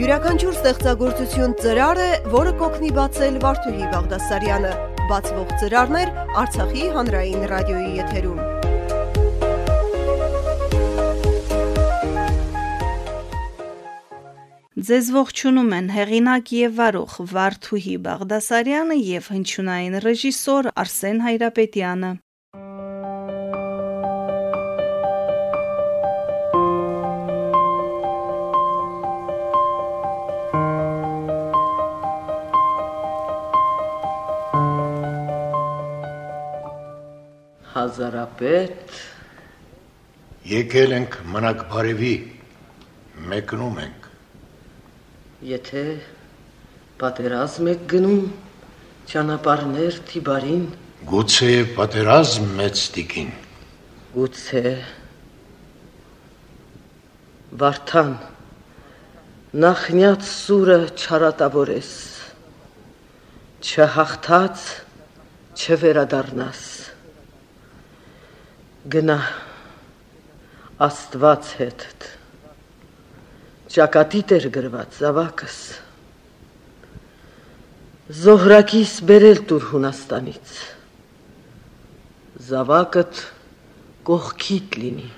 Յուրաքանչյուր ստեղծագործություն ծրար է, որը կօգնի բացել Վարդուհի Բաղդասարյանը։ Բացվող ծրարներ Արցախի հանրային ռադիոյի եթերում։ Ձեզ ողջունում են հեղինակ եւ վարող Վարդուհի Բաղդասարյանը եւ հնչյունային ռեժիսոր Արսեն Հայրապետյանը։ Հազարապետ Եկել ենք մնակ բարևի, մեկնում ենք։ Եթե պատերազմ եք գնում ճանապարհներ Թիբարին, Գուցե պատերազմ մեծ տիկին։ գուցե Վարդան նախնյաց սուրը չարատավորես չհաղթած չվերադառնաս գնա Աստված հետդ ճակատի տեր գրված զավակս Զոհրակիս բերել տուր Հունաստանից զավակդ կողքիդ լինի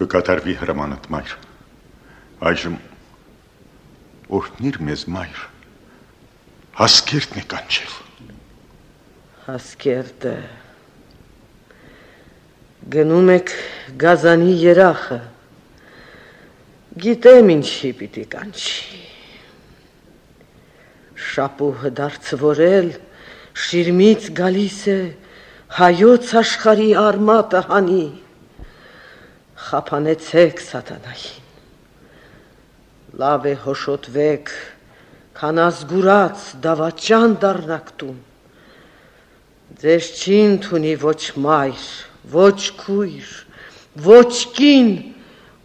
կկատարվի հրամանդ մայր։ Այժմ օրհնիր մեզ մայր։ Հասկերտն է կանչել։ Հասկերտը գնում եք գազանի երախը գիտեմ ինչի պիտի կանչի շապուհը դարձվորել շիրմից գալիս է հայոց աշխարի արմատը հանի խափանեցեք սատանային լավ է հոշոտվեք քան ազգուրած դավաճան դառնաք տուն ձեզ չի ընդունի ոչ մայր ոչ քույր ոչ կին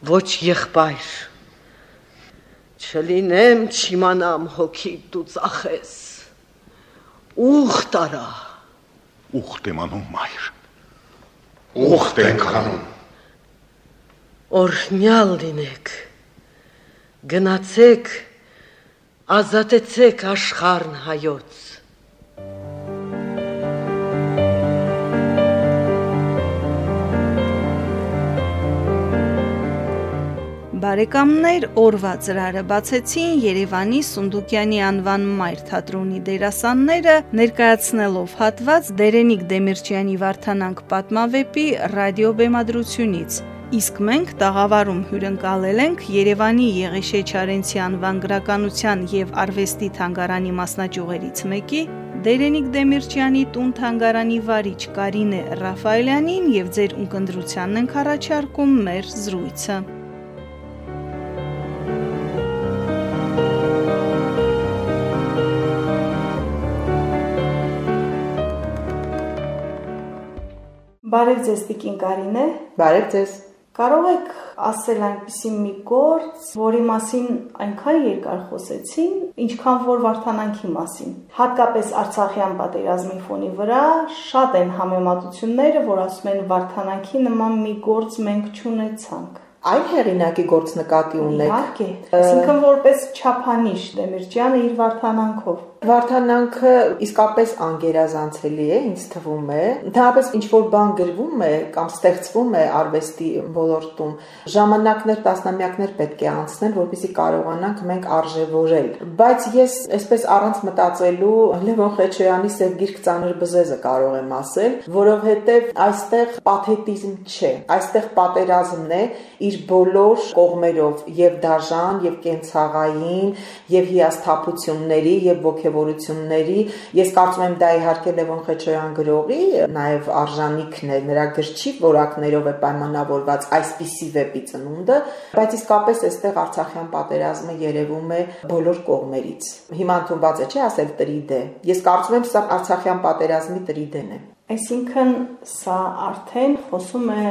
ոչ եղբայր չլինեմ չիմանամ հոգի դու ծախես ուխ տարա Ուխտ եմ անում մայր։ Ուխտ ենք անում։ օրհնյալ լինեք գնացեք ազատեցեք աշխարհն հայոց Բարեկամներ օրվա ծրարը բացեցին Երևանի Սունդուկյանի անվան Մայր թատրոնի դերասանները ներկայացնելով հատված Դերենիկ Դեմիրճյանի Վարդանանք պատմավեպի ռադիոբեմադրությունից։ Իսկ մենք տաղավարում հյուրընկալել ենք Երևանի Եղիշե Չարենցի անվան գրականության եւ արվեստի թանգարանի մասնաճյուղերից մեկի Դերենիկ Դեմիրճյանի տուն թանգարանի վարիչ Կարինե Ռաֆայելյանին եւ ձեր ունկնդրությանն ենք առաջարկում մեր զրույցը։ Բարև ձեզ Տիկին Կարինե։ Բարև ձեզ։ Կարող եք ասել այնպիսի մի գործ, որի մասին այնքան երկար խոսեցին, ինչքան որ Վարդանանքի մասին։ Հատկապես Արցախյան պատերազմի ֆոնի վրա շատ են համեմատությունները, որ ասում են Վարդանանքի նման մի գործ մենք չունեցանք։ Այն հեղինակի գործ նկատի ունեք։ Իհարկե, այսինքն որպես չափանիշ Դեմիրճյանը իր Վարդանանքով։ Վարդանանքը իսկապես անգերազանցելի է, ինձ թվում է։ Ընդհանրապես ինչ որ բան գրվում է կամ ստեղծվում է արվեստի ոլորտում, ժամանակներ, տասնամյակներ պետք է անցնեն, որպեսզի կարողանանք մենք արժևորել։ Բայց ես այսպես առանց մտածելու Լևոն Խեչոյանի Սև գիրք ծանր բզեզը կարող եմ ասել, որովհետև այստեղ պաթետիզմ չէ, այստեղ պատերազմն է իր բոլոր կողմերով եւ դաժան եւ կենցաղային եւ հիասթափությունների եւ ողջավորությունների ես կարծում եմ դա իհարկե Լևոն Խեչոյան գրողի նաեւ արժանիքն է նրա գրչի որակներով է պայմանավորված այսպիսի վեպի ծնունդը բայց իսկապես այստեղ Արցախյան պատերազմը երևում է բոլոր կողմերից հիմա ընդունված է չէ ասել տրիդե ես կարծում եմ սա Արցախյան պատերազմի տրիդեն է Այսինքն սա արդեն խոսում է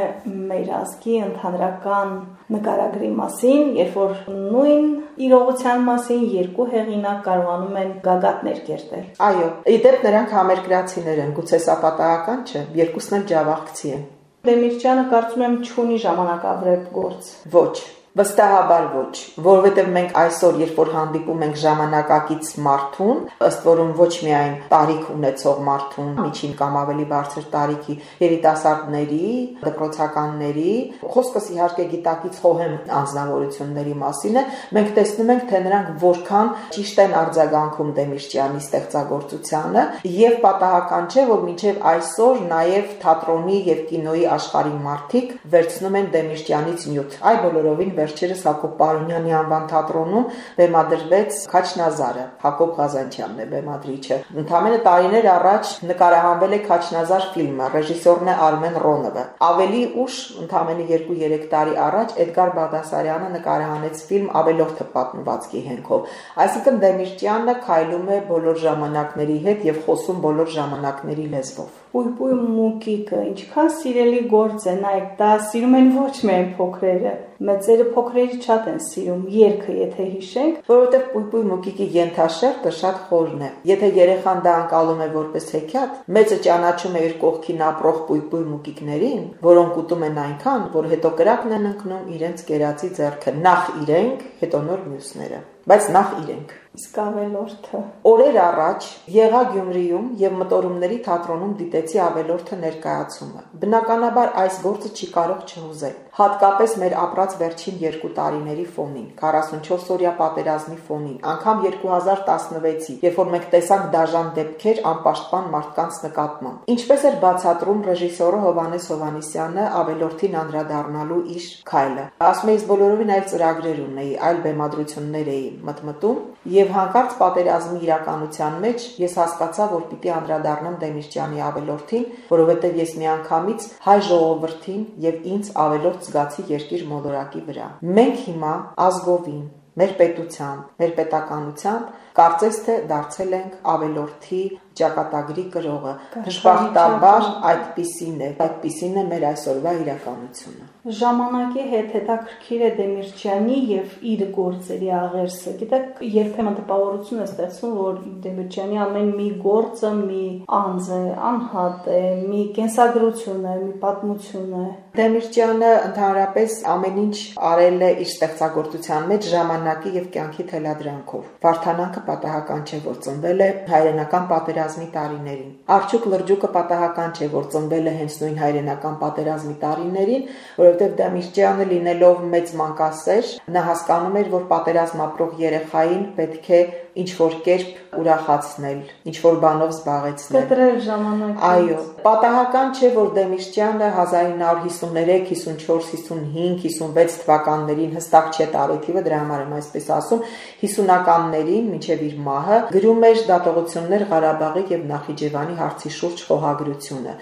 մեր ազգի ընդհանրական նկարագրի մասին, երբ որ նույն իրողության մասին երկու հեղինակ կարողանում են գագաթներ կերտել։ Այո, իդեպ նրանք համերկրացիներ են, գուցե սա պատահական չէ, երկուսն էլ ջավախցի են։ Դեմիրճյանը կարծում եմ չունի ժամանակավրեպ գործ։ Ոչ, Վստահաբար ոչ, որովհետև մենք այսօր, երբ որ հանդիպում ենք ժամանակակից մարդուն, ըստ որում ոչ միայն տարիք ունեցող մարդուն, միջին կամ ավելի բարձր տարիքի երիտասարդների, դպրոցականների, խոսքս իհարկե գիտակից խոհեմ անznավորությունների մասին է, մենք տեսնում ենք, թե նրանք որքան ճիշտ են արձագանքում Դեմիրճյանի ստեղծագործությանը եւ պատահական չէ, որ մինչեւ այսօր նաեւ թատրոնի եւ կինոյի աշխարհի մարդիկ վերցնում են Դեմիրճյանից նյութ։ Այ բոլորովին վերջերս Հակոբ Պարոնյանի անվան թատրոնում բեմադրվեց Քաչնազարը։ Հակոբ Ղազանչյանն է բեմադրիչը։ Ընդամենը տարիներ առաջ նկարահանվել է Քաչնազար ֆիլմը, ռեժիսորն է Արմեն Ռոնովը։ Ավելի ուշ, ընդամենը 2-3 տարի առաջ Էդգար Բաղդասարյանը նկարահանեց ֆիլմ Ավելորդը պատմվածքի հենքով։ Այսինքն Դեմիրճյանը քայլում է բոլոր ժամանակների հետ եւ խոսում բոլոր ժամանակների լեզվով։ Պույպույ մուկիկը ինչքան սիրելի գործ է, նայեք, դա սիրում են ոչ միայն փոքրերը, մեծերը փոքրերի շատ են սիրում երգը, եթե հիշենք, որովհետև պույպույ մուկիկի ենթաշերտը շատ խորն է։ Եթե երեխան դա անցալում է որպես հեքիաթ, մեծը ճանաչում է իր կողքին ապրող պույպույ մուկիկներին, որոնք ուտում են այնքան, որ հետո կրակն են ընկնում իրենց կերածի ձեռքը, նախ իրենք, հետո նոր մյուսները բայց նախ իրենք։ Իսկ ավելորդը օրեր առաջ եղա Գյումրիում եւ մտորումների թատրոնում դիտեցի ավելորդը ներկայացումը։ Բնականաբար այս գործը չի կարող չհուզել, հատկապես մեր ապրած վերջին 2 տարիների ֆոնին, 44 օրյա պատերազմի ֆոնին, անգամ 2016-ի, երբ որ մենք տեսանք դաժան դեպքեր անպաշտպան մարդկանց նկատմամբ։ Ինչպես էր բացատրում ռեժիսորը Հովանես Հովանիսյանը ավելորդին անդրադառնալու իր քայլը։ Ասում եմ, ես բոլորովին այլ ծրագրեր ունեի, այլ բեմադրություններ էի մտմտում եւ հանկարծ պատերազմի իրականության մեջ ես հասկացա, որ պիտի անդրադառնամ Դեմիրճյանի ավելորդին, որովհետեւ ես միանգամից հայ ժողովրդին եւ ինձ ավելորդ զգացի երկիր մոլորակի վրա։ Մենք հիմա ազգովին մեր պետությամբ, մեր պետականությամբ կարծես թե դարձել ենք ավելորդի ճակատագրի կրողը։ Դժբախտաբար այդպիսին է, այդպիսին է մեր այսօրվա իրականությունը։ Ժամանակի հետ հետաքրքիր է Դեմիրճյանի եւ իր գործերի աղերսը։ Գիտեք, երբեմն տպավորություն է ստեղծվում, որ Դեմիրճյանի ամեն մի գործը մի անձ է, անհատ է, մի կենսագրություն է, մի պատմություն է։ Դեմիրճյանը ընդհանրապես ամեն ինչ արել է իր ստեղծագործության մեջ ժամանակի եւ կյանքի թելադրանքով։ Վարդանանքը պատահական չէ, որ ծնվել է հայրենական պատերազմի պատերազմի տարիներին։ Արջուկ լրջուկը պատահական չէ, որ ծնվել է հենց նույն հայրենական պատերազմի տարիներին, որովհետև Դամիրճյանը լինելով մեծ մանկասեր, նա հասկանում էր, որ պատերազմ ապրող երեխային պետք է ինչ որ կերպ ուրախացնել, ինչ որ բանով զբաղեցնել։ Կտրել ժամանակից։ Այո, պատահական չէ, որ Դեմիրճյանը 1953, 54, 55, 56 թվականներին հստակ չէ տարեթիվը, դրա համար եմ այսպես ասում, 50-ականներին մինչև իր մահը գրում էր դատողություններ Ղարաբաղի եւ Նախիջևանի հարցի շուրջ խոհագրությունը։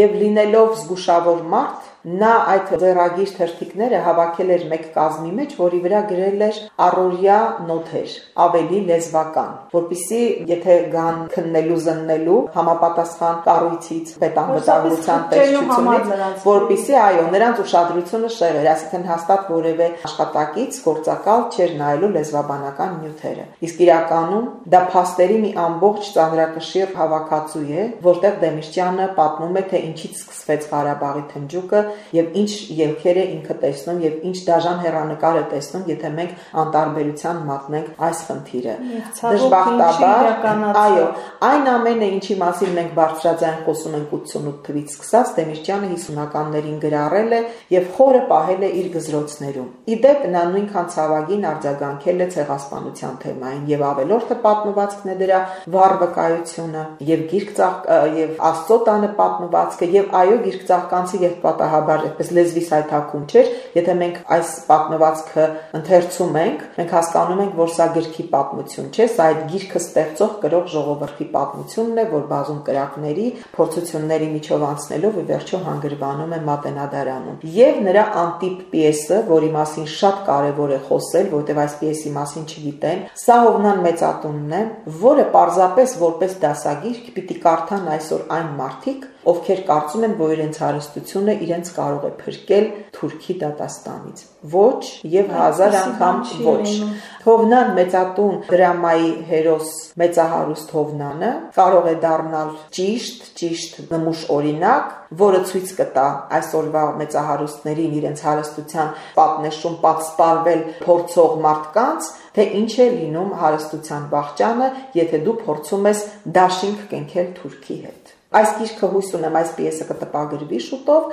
Եվ լինելով զգուշավոր մարդ, Նա այդ ձեռագիր թերթիկները հավաքել էր մեկ կազմի մեջ, որի վրա գրել էր առօրյա նոթեր, ավելի լեզվական, որpիսի եթե գան քննելու զննելու համապատասխան կառույցից, պետանվտանգության տեսչությունից, որpիսի այո, նրանց ուշադրությունը շեղեր, այսինքն հաստատ որևէ աշխատակից գործակալ չէր նայելու լեզվաբանական նյութերը։ Իսկ իրականում դա փաստերի մի ամբողջ ծանրակշիռ հավաքածու է, որտեղ Դեմիրճյանը պատմում է, թե ինչից սկսվեց Ղարաբաղի թնջուկը եւ ինչ ելքեր է ինքը տեսնում եւ ինչ դաժան հերանեկար է տեսնում, եթե մենք անտարբերության մատնենք այս խնդիրը։ Դժբախտաբար, այո, այն ամենը, ինչի մասին մենք բարձրաձայն խոսում ենք 88 թվից սկսած, Դեմիրճյանը 50-ականներին գրառել է եւ խորը պահել է իր գզրոցներում։ Իդեպ նա նույնքան ցավագին արձագանքել է ցեղասպանության թեմային եւ ավելորդը պատմվածքն է դրա վառ վկայությունը եւ գիրք եւ Աստծո տանը պատմվածքը եւ այո գիրք ծաղկանցի եւ պատահ բնականաբար այդպես լեզվի սայթակում չէր, եթե մենք այս պատմվածքը ընթերցում ենք, մենք հասկանում ենք, որ սա գրքի պատմություն չէ, սա այդ գիրքը ստեղծող գրող ժողովրդի պատմությունն է, որ բազում կրակների, փորձությունների միջով անցնելով ի վերջո հանգրվանում է մատենադարանում։ Եվ նրա անտիպ պիեսը, որի մասին շատ կարևոր է խոսել, որովհետև այս պիեսի մասին չգիտեն, սա Հովնան մեծատունն է, որը պարզապես որպես դասագիրք պիտի կարդան այսօր այն մարդիկ, ովքեր կարծում են, որ իրենց հարստությունը իրենց կարող է փրկել թուրքի դատաստանից։ Ոչ եւ հազար անգամ ոչ։ Հովնան մեծատուն դրամայի հերոս մեծահարուստ Հովնանը կարող է դառնալ ճիշտ, ճիշտ նմուշ օրինակ, որը ցույց կտա այսօրվա մեծահարուստներին իրենց հարստության պատնեշում պատսպարվել փորձող մարդկանց, թե ինչ է լինում հարստության վաղճանը, եթե դու փորձում ես դաշինք կենքել թուրքի հետ։ Այս գիրքը հույս ունեմ այս պիեսը կտպագրվի շուտով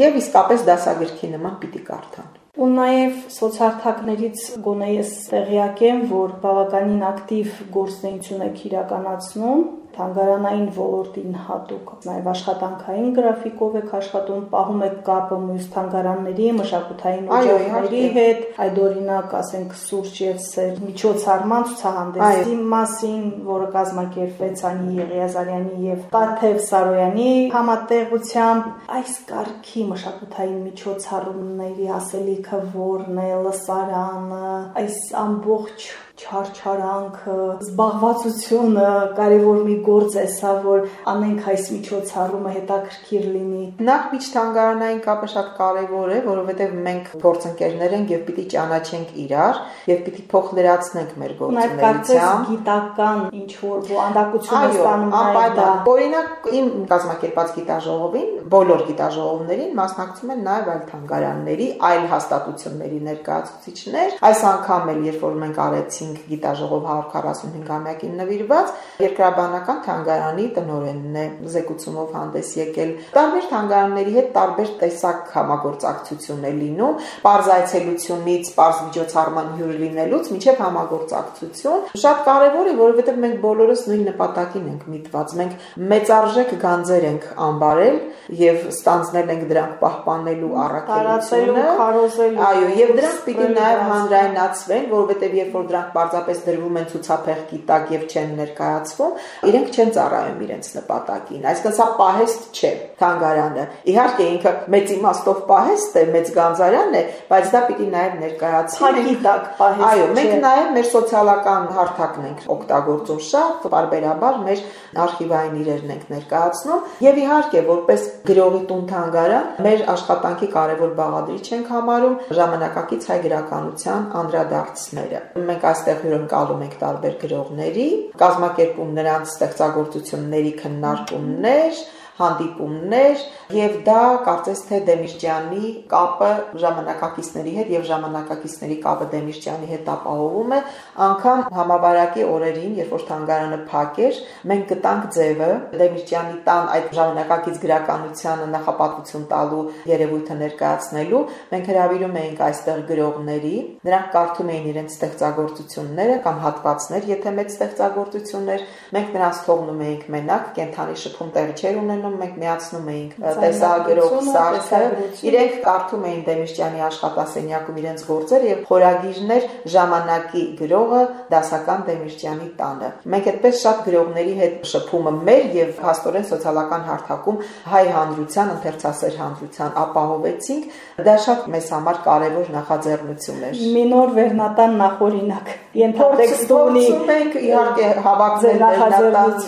եւ իսկապես դասագրքի նման պիտի կարդան։ Ու նաև սոցհարթակներից գոնե ես տեղյակ եմ, որ բավականին ակտիվ գործունեություն եք իրականացնում թանգարանային ոլորտին հատուկ, նաև աշխատանքային գրաֆիկով եք աշխատում, պահում եք կապը մյուս թանգարանների, մշակութային օջախների հետ, այդ օրինակ, ասենք, սուրճ եւ սեր միջոցառման ցուցահանդեսի մասին, որը կազմակերպվեց Անի Եղիազարյանի եւ Տաթև Սարոյանի համատեղությամբ, այս կարգի մշակութային միջոցառումների ասելիքը որն է, լսարանը, այս ամբողջ չարչարանքը, զբաղվածությունը կարևոր մի գործ է սա, որ անենք այս միջոցառումը հետաքրքիր լինի։ Նախ միջթանգարանային կապը շատ կարևոր է, որովհետև մենք փորձընկերներ ենք եւ պիտի ճանաչենք իրար եւ պիտի փոխլրացնենք մեր գործունեությամբ։ գիտական ինչ որ բովանդակություն է ստանում նաև դա։ Օրինակ իմ կազմակերպած գիտաժողովին, բոլոր գիտաժողովներին մասնակցում են նաև այլ թանգարանների, այլ հաստատությունների ներկայացուցիչներ։ Այս անգամ էլ երբ որ մենք արեցինք ունեցինք գիտաժողով 145-ամյակին նվիրված երկրաբանական թանգարանի տնօրենն է զեկուցումով հանդես եկել։ Տարբեր թանգարանների հետ տարբեր տեսակ համագործակցություն է լինում, parzaitsելությունից, parz միջոցառման հյուր լինելուց մինչև համագործակցություն։ Շատ կարևոր է, որովհետև մենք բոլորս նույն նպատակին ենք միտված։ Մենք մեծարժեք գանձեր ենք անբարել եւ ստանձնել ենք դրանք պահպանելու առաքելությունը, քարոզելու։ Այո, եւ դրանք պիտի նաեւ հանրայնացվեն, որովհետեւ երբ որ դրանք պարզապես դրվում են ցուցափեղկի տակ եւ չեն ներկայացվում, իրենք չեն ծառայում իրենց նպատակին։ Այսինքն սա պահեստ չէ թանգարանը։ Իհարկե ինքը մեծ իմաստով պահեստ է, մեծ գանձարան է, բայց դա պիտի նաեւ ներկայացվի։ Փակի տակ պահեստ։ Այո, մենք նաեւ մեր սոցիալական հարթակն ենք օգտագործում շատ, բարբերաբար մեր արխիվային իրերն ենք ներկայացնում եւ իհարկե որպես գրողի տուն թանգարան մեր աշխատանքի կարևոր բաղադրիչ ենք համարում ժամանակակից հայ գրականության անդրադարձները։ Մենք այստեղ հյուրընկալում ենք տարբեր գրողների, կազմակերպում նրանց ստեղծագործությունների քննարկումներ, հանդիպումներ եւ դա կարծես թե Դեմիրճյանի կապը ժամանակակիցների հետ եւ ժամանակակիցների կապը Դեմիրճյանի հետ ապահովում է անգամ համավարակի օրերին երբ որ թանգարանը փակ էր մենք գտանք ձևը Դեմիրճյանի տան այդ ժամանակակից գրականությանը նախապատվություն տալու երևույթը ներկայացնելու մենք հրավիրում էինք այստեղ գրողների նրանք կարդում էին իրենց ստեղծագործությունները կամ հատվածներ եթե մեծ ստեղծագործություններ մենք նրանց թողնում էինք մենակ կենթանի շփում տեղի չէր ունենում ունենում, մենք միացնում էինք տեսագրող սարքը, իրենք կարդում էին Դեմիրճյանի աշխատասենյակում իրենց գործեր եւ խորագիրներ ժամանակի գրողը դասական Դեմիրճյանի տանը։ Մենք այդպես շատ գրողների հետ շփումը մեր եւ հաստորեն սոցիալական հարթակում հայ հանրության, ընթերցասեր հանրության ապահովեցինք։ Դա շատ մեզ համար կարևոր նախաձեռնություն էր։ Մինոր վերնատան նախորինակ ենթատեքստունի մենք իհարկե հավաքել վերնատան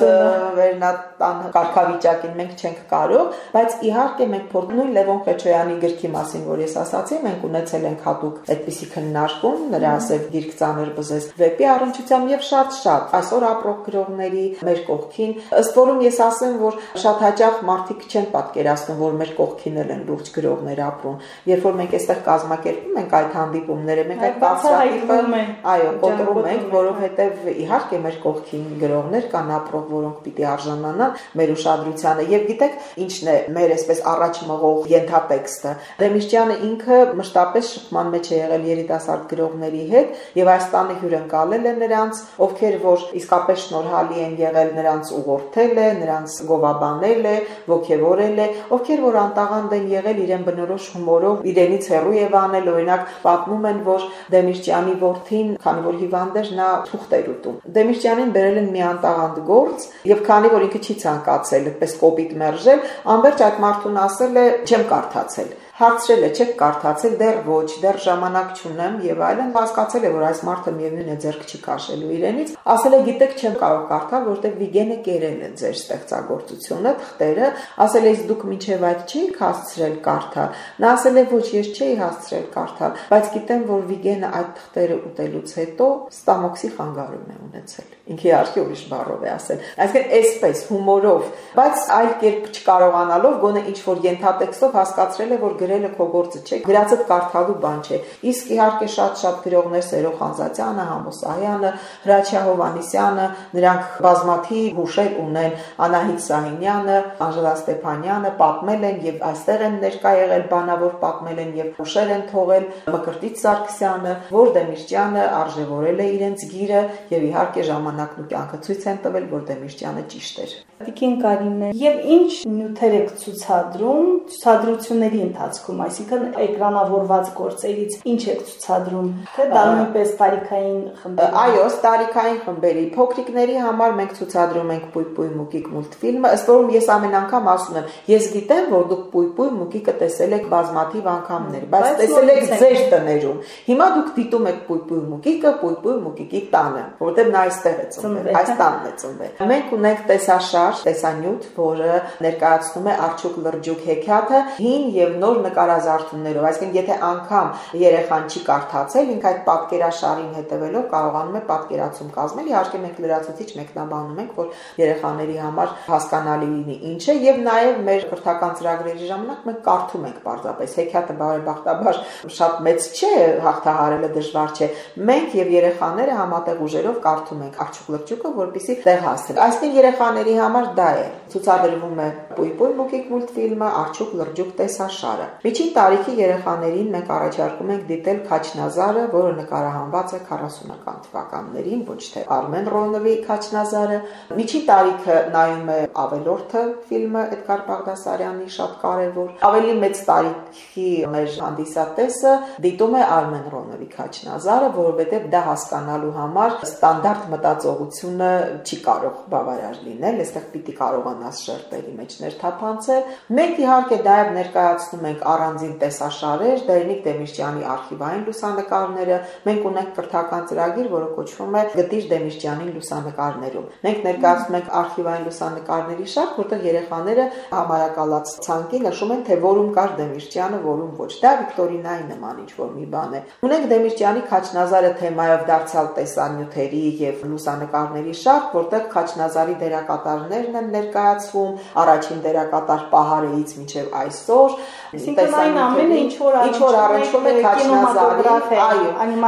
վերնատան կարգավիճակին մենք չենք կարող, բայց իհարկե մենք փորձում Լևոն Խեչոյանի գրքի մասին, որ ես ասացի, մենք ունեցել ենք հատուկ այդպիսի քննարկում, նրա ասև գիրք ծանր բզես վեպի առնչությամբ եւ շատ-շատ այսօր ապրող գրողների մեր կողքին, ըստ որում ես ասեմ, որ շատ հաճախ մարդիկ չեն պատկերացնում, որ մեր կողքին են լուրջ գրողներ ապրում։ Երբ որ մենք այստեղ կազմակերպում ենք այդ հանդիպումները, մենք այդ բացահայտումը, այո, կոտրում ենք, որովհետեւ իհարկե մեր կողքին գրողներ կան ապրող, որոնք պիտի արժանանան մեր ուշադրությանը եւ գիտեք ինչն է մեր այսպես առաջ մղող ենթատեքստը. Դեմիրճյանը ինքը մշտապես շփման մեջ է եղել երիտասարդ գրողների հետ եւ այս տանը հյուրընկալել է նրանց ովքեր որ իսկապես շնորհալի են եղել նրանց ուղղորդել է նրանց գովաբանել է ողջևորել է ովքեր որ անտաղանդ են եղել իրեն բնորոշ հումորով իրենից հեռու եւ անել օրինակ պատմում են որ Դեմիրճյանի որդին քանի որ հիվանդ էր նա թուղթ էր ուտում Դեմիրճյանին բերել են մի անտաղանդ գործ եւ քանի որ ինքը չի ցանկացել այդպես կոպիտ մերժել, անverջ այդ մարդուն ասել է չեմ կարդացել։ հարցրել է, չեք կարդացել, դեռ ոչ, դեռ ժամանակ չունեմ եւ այլն, հասկացել է, որ այս մարդը միևնույն է ձեռք չի քաշելու իրենից, ասել է, գիտեք, չեմ կարող կարդալ, որտեղ Վիգենը կերել է ձեր ստեղծագործությունը, թղթերը, ասել է, իսկ դուք մինչեւ այդ չէիք հասցրել կարդալ։ Նա ասել է, ոչ, ես չէի հասցրել կարդալ, բայց գիտեմ, որ Վիգենը այդ թղթերը ուտելուց հետո ստամոքսի խանգարում է ունեցել։ Ինքի արխի ուրիշ բառով է ասել։ Այսինքն, այսպես հումորով, բայց այլ կերպ չկարողանալով գոնե ինչ որ ենթատեքստով հասկացրել է, որ գրելը քո գործը չէ, գրածը կարդալու բան չէ։ Իսկ իհարկե շատ-շատ գրողներ Սերո Խանզատյանը, Համոսահյանը, Հրաչյա Հովանիսյանը, նրանք բազմաթիվ հուշեր ունեն Անահիտ Սահինյանը, Անժելա Ստեփանյանը պատմել են եւ այստեղ են ներկա եղել բանավոր պատմել են եւ հուշեր են թողել Մկրտիչ Սարգսյանը, որ Դեմիրճյանը արժևորել է իրենց գիրը եւ իհարկե ժամանակն ու կյանքը ցույց են տվել, որ Դեմիրճյանը ճիշտ էր։ Տիկին Կարինե, եւ ինչ նյութեր եք ցուցադրում ցուցադրությունների ընթացքում, այսինքն էկրանավորված գործերից ինչ եք ցուցադրում, թե դա նույնպես տարիքային խմբերի։ Այո, տարիքային խմբերի փոքրիկների համար մենք ցուցադրում ենք Պույպույ Մուկիկ մուլտֆիլմը, ըստ որում ես ամեն անգամ ասում եմ, ես գիտեմ, որ դուք Պույպույ Մուկիկը տեսել եք բազմաթիվ անգամներ, բայց տեսել եք ձեր տներում։ Հիմա դուք դիտում եք Պույպույ Մուկիկը Պույպույ Մուկիկի տանը, որտեղ նա այստեղ է ծնվել, այս տանն է ծնվել։ Մենք ունենք տեսաշար, տեսանյութ, որը ներկայացնում է Արչուկ լրջուկ հեքիաթը հին եւ նոր նկարազարդումներով, այսինքն եթե անգամ երեխան չի կարդացել, ինք այդ պատկերաշարին հետևելով կարողանում է պատկերացում կազմել։ Իհարկե մենք լրացուցիչ մեկնաբանում ենք, որ երեխաների համար հասկանալի լինի ինչ է եւ նաեւ մեր կրթական ծրագրերի ժամանակ մենք կարդում ենք պարզապես հեքիաթը բարեբախտաբար շատ մեծ չէ, հաղթահարելը դժվար չէ։ Մենք եւ երեխաները համատեղ ուժերով կարդում ենք Արչուկ լրջուկը, որպեսզի տեղ հասնեն։ Այսինքն երեխաների համար դա է։ Ցուցադրվում է Պույպույ մուկիկ մուլտֆիլմը Արչուկ լրջուկ տեսաշարը։ Միջին տարիքի երեխաներին մենք առաջարկում ենք դիտել Քաչնազարը, որը նկարահանված է 40-ական թվականներին, ոչ թե Արմեն Ռոնովի Քաչնազարը։ Միջին տարիքը նայում է Ավելորդը ֆիլմը Էդգար Բաղդասարյանի շատ կարևոր։ Ավելի մեծ տարիքի մեր հանդիսատեսը դիտում է Արմեն Ռոնովի Քաչնազարը, որովհետև դա հասկանալու համար ստանդարտ մտածողությունը չի կարող բավարար լինել, այստեղ պիտի կարողանաս շերտերի մեջ ներթափանցել։ Մենք իհարկե նաև ներկայացնում ենք առանձին տեսաշարեր, Դերնիկ Դեմիրճյանի արխիվային լուսանկարները։ Մենք ունենք կրթական ծրագիր, որը կոչվում է Գտիր Դեմիրճյանին լուսանկարներում։ Մենք ներկայացնում ենք արխիվային լուսանկարների շարք, որտեղ երեխաները համարակալած ցանկի նշում են, թե որում կար Դեմիրճյանը, որում ոչ։ Դա Վիկտորինայի նման ինչ որ մի բան է։ Ունենք Դեմիրճյանի Խաչնազարը թեմայով դարձյալ տեսանյութերի եւ լուսանկարների շարք, որտեղ Խաչնազարի դերակատարներն են ներկայացվում, առաջին դերակատար Պահարեից մինչև այսօր։ Այսինքն այն ամենը ինչ որ ինչ որ առնչվում է Քաչնազարի, այո,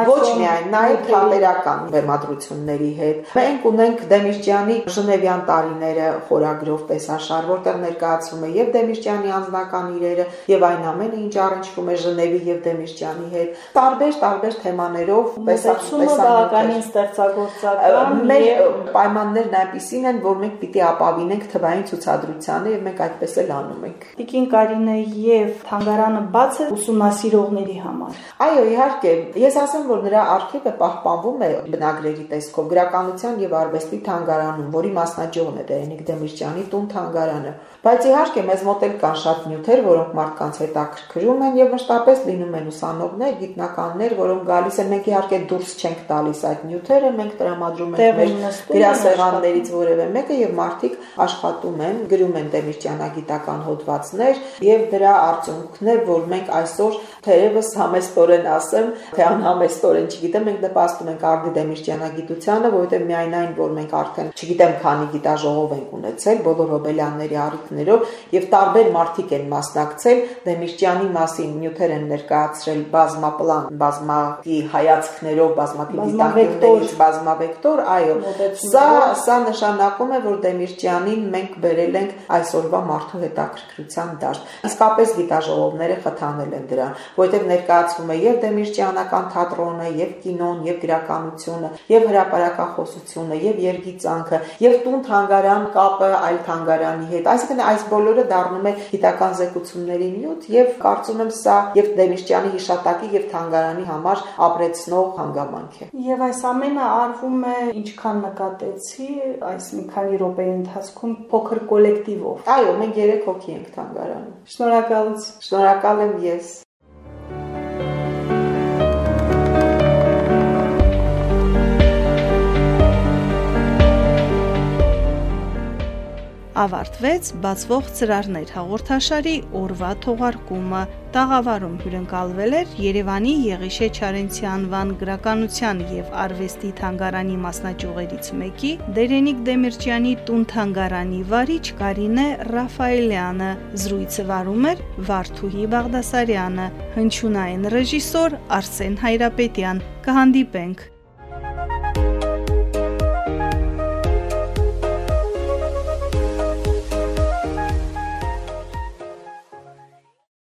ոչ միայն նաև թատերական բեմադրությունների հետ։ Մենք ունենք Դեմիրճյանի Ժնևյան տարիները խորագրով տեսաշար, որտեղ ներկայացվում է եւ Դեմիրճյանի անձնական իրերը եւ այն ամենը, ինչ առնչվում է Ժնևի եւ Դեմիրճյանի հետ, տարբեր տարբեր թեմաներով տեսախոսումը բավականին ստեղծագործական մեր պայմաններն այնպիսին են, որ մենք պիտի ապավինենք թվային ցուցադրությանը եւ մենք այդպես էլ անում ենք։ Տիկին Կարինե եւ թանգարանը բաց է ուսումնասիրողների համար։ Այո, իհարկե, ես ասեմ, որ նրա արխիվը պահպանվում է բնագրերի տեսքով գրականության եւ արվեստի թանգարանում, որի մասնաճյուղն է Դերենիկ Դեմիրճյանի տուն թանգարանը։ Բայց իհարկե մեզ մոտ էլ կան շատ նյութեր, որոնք մարդկանց հետաքրքրում են եւ մշտապես լինում են ուսանողներ, գիտնականներ, որոնք գալիս են, մենք իհարկե դուրս չենք տալիս այդ նյութերը, մենք տրամադրում ենք մեր գրասեղաններից որևէ մեկը եւ մարդիկ աշխատում են, գրում են Դեմիրճյանագիտական հոդվածներ եւ դրա արդյունքն է, որ մենք այսօր թերևս համեստորեն ասեմ, թե անհամեստորեն չգիտեմ, մենք նպաստում ենք Արգի Դեմիրճյանագիտությանը, որովհետեւ միայն այն, որ մենք արդեն չգիտեմ քանի գիտաժողով ենք ունեցել բոլոր Հոբելյանների առիթներով եւ տարբեր մարդիկ են մասնակցել Դեմիրճյանի մասին նյութեր են ներկայացրել բազմապլան, բազմակի հայացքներով, բազմակի դիտարկումներից, բազմավեկտոր, այո։ Սա սա նշանակում է, որ Դեմիրճյանին մենք բերել ենք այսօրվա մարդու հետաքրքրության դաշտ։ Իսկապես գիտաժողովները խթանել են դրան, որովհետև ներկայացվում է եւ Դեմիրճյանական թատրոնը, եւ կինոն, եւ գրականությունը, եւ հրապարակախոսությունը, եւ երգիծանքը, եւ տուն թանգարան կապը այլ թանգարանի հետ։ Այսինքն այս բոլորը դառնում է գիտական զեկուցումների նյութ եւ կարծում եմ սա եւ Դեմիրճյանի հիշատակի եւ թանգարանի համար ապրեցնող հանգամանք է։ Եվ այս ամենը արվում է ինչքան նկատեցի այս մի քանի րոպեի ընթացքում ընթացքում փոքր կոլեկտիվով։ Այո, մենք 3 հոգի ենք թանգարանում։ Շնորհակալություն։ Շնորհակալ եմ ես։ ավարտվեց բացվող ծրարներ հաղորդաշարի օրվա թողարկումը։ Տաղավարում հյուրընկալվել էր Երևանի Եղիշե Չարենցի անվան գրականության եւ արվեստի թանգարանի մասնաճյուղերից մեկի Դերենիկ Դեմիրճյանի տուն թանգարանի վարիչ Կարինե Ռաֆայելյանը։ Զրույցը վարում էր Վարդուհի Բաղդասարյանը, հնչյունային ռեժիսոր Արսեն Հայրապետյան։ Կհանդիպենք